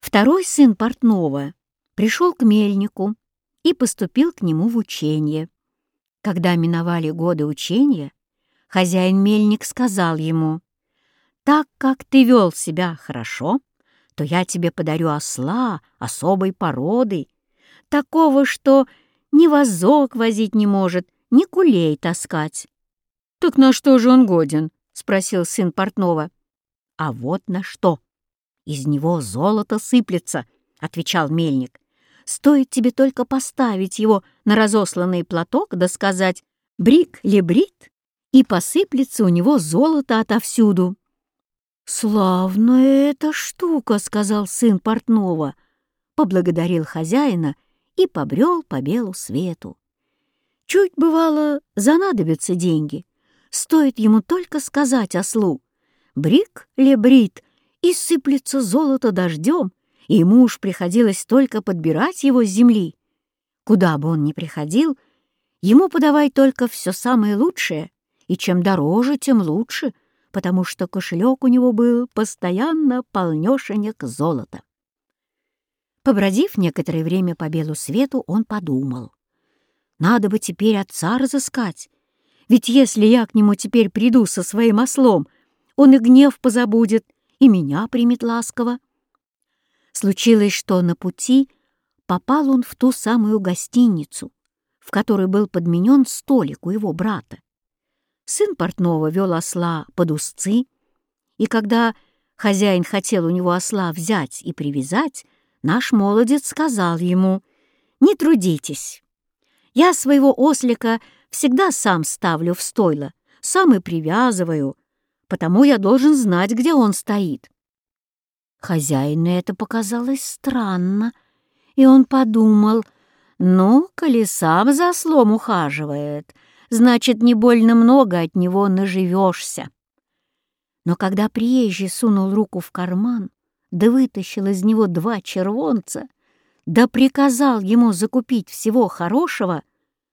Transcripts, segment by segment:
Второй сын портного пришел к мельнику и поступил к нему в учение. Когда миновали годы учения, хозяин-мельник сказал ему, «Так как ты вел себя хорошо, то я тебе подарю осла особой породы, такого, что ни возок возить не может, ни кулей таскать». «Так на что же он годен?» — спросил сын портного. «А вот на что. Из него золото сыплется», — отвечал мельник. «Стоит тебе только поставить его на разосланный платок да сказать «брик лебрит», и посыплется у него золото отовсюду». «Славная эта штука», — сказал сын портного, поблагодарил хозяина и побрел по белу свету. Чуть, бывало, занадобятся деньги. Стоит ему только сказать ослу «брик лебрит», и сыплется золото дождем, и ему уж приходилось только подбирать его с земли. Куда бы он ни приходил, ему подавай только все самое лучшее, и чем дороже, тем лучше, потому что кошелек у него был постоянно полнешенек золота. Побродив некоторое время по белу свету, он подумал. «Надо бы теперь отца разыскать, ведь если я к нему теперь приду со своим ослом, он и гнев позабудет, и меня примет ласково. Случилось, что на пути попал он в ту самую гостиницу, в которой был подменен столик у его брата. Сын портного вел осла под узцы, и когда хозяин хотел у него осла взять и привязать, наш молодец сказал ему, «Не трудитесь, я своего ослика всегда сам ставлю в стойло, сам и привязываю, потому я должен знать, где он стоит». Хозяину это показалось странно, и он подумал, «Ну, коли сам за слом ухаживает, значит, не больно много от него наживешься». Но когда приезжий сунул руку в карман, да вытащил из него два червонца, да приказал ему закупить всего хорошего,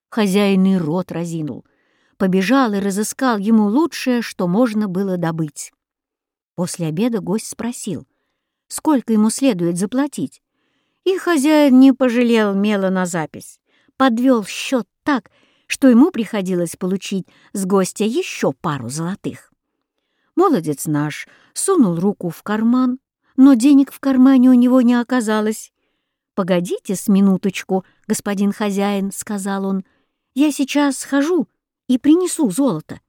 хозяин и рот разинул — побежал и разыскал ему лучшее, что можно было добыть. После обеда гость спросил, сколько ему следует заплатить. И хозяин не пожалел мела на запись, подвел счет так, что ему приходилось получить с гостя еще пару золотых. Молодец наш сунул руку в карман, но денег в кармане у него не оказалось. «Погодите с минуточку, господин хозяин», — сказал он, — «я сейчас схожу и принесу золото.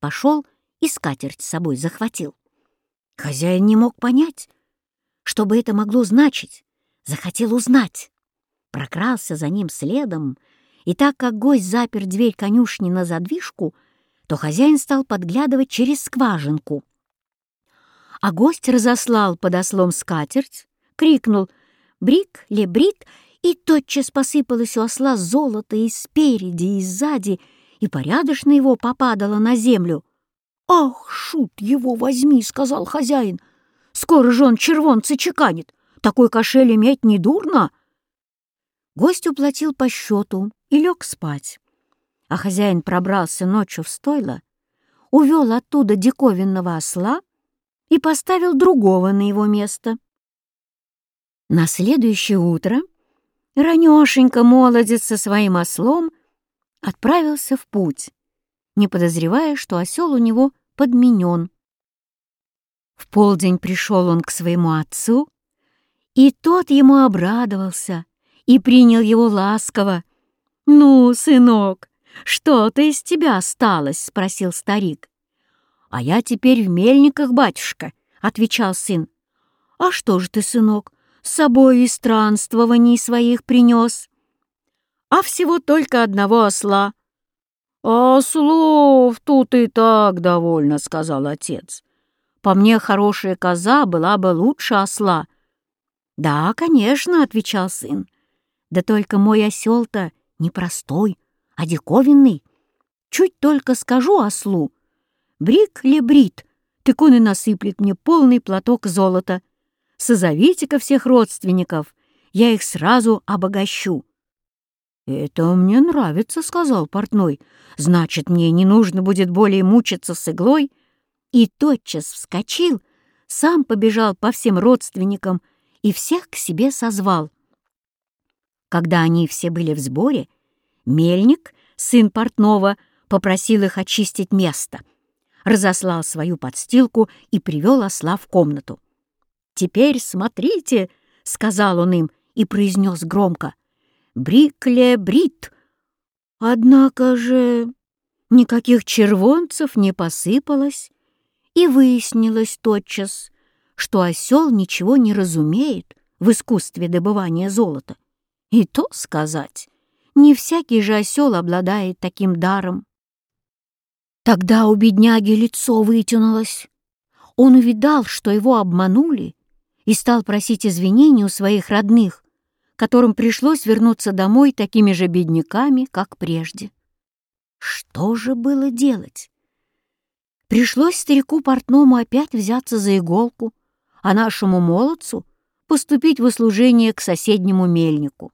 Пошел и скатерть с собой захватил. Хозяин не мог понять, что бы это могло значить, захотел узнать. Прокрался за ним следом, и так как гость запер дверь конюшни на задвижку, то хозяин стал подглядывать через скважинку. А гость разослал под ослом скатерть, крикнул «Брик, лебрит!» и тотчас посыпалось у осла золото и спереди, и сзади, и порядочно его попадало на землю. «Ах, шут его возьми!» — сказал хозяин. «Скоро же он червонцы чеканит. Такой кошель иметь не дурно!» Гость уплатил по счету и лег спать. А хозяин пробрался ночью в стойло, увел оттуда диковинного осла и поставил другого на его место. На следующее утро ранешенько молодец со своим ослом отправился в путь, не подозревая, что осел у него подменен. В полдень пришел он к своему отцу, и тот ему обрадовался и принял его ласково. «Ну, сынок, что-то из тебя осталось?» — спросил старик. «А я теперь в мельниках, батюшка», — отвечал сын. «А что же ты, сынок, с собой из странствований своих принес?» А всего только одного осла. «Ослов тут и так довольно», — сказал отец. «По мне, хорошая коза была бы лучше осла». «Да, конечно», — отвечал сын. «Да только мой осел-то не простой, а диковинный. Чуть только скажу ослу, брик ли брит, так он и насыплет мне полный платок золота. Созовите-ка всех родственников, я их сразу обогащу». «Это мне нравится», — сказал портной. «Значит, мне не нужно будет более мучиться с иглой». И тотчас вскочил, сам побежал по всем родственникам и всех к себе созвал. Когда они все были в сборе, мельник, сын портного, попросил их очистить место, разослал свою подстилку и привел осла в комнату. «Теперь смотрите», — сказал он им и произнес громко, «Брикле брит». Однако же никаких червонцев не посыпалось, и выяснилось тотчас, что осел ничего не разумеет в искусстве добывания золота. И то сказать, не всякий же осел обладает таким даром. Тогда у бедняги лицо вытянулось. Он увидал, что его обманули, и стал просить извинений у своих родных, которым пришлось вернуться домой такими же бедняками, как прежде. Что же было делать? Пришлось старику портному опять взяться за иголку, а нашему молодцу поступить в услужение к соседнему мельнику.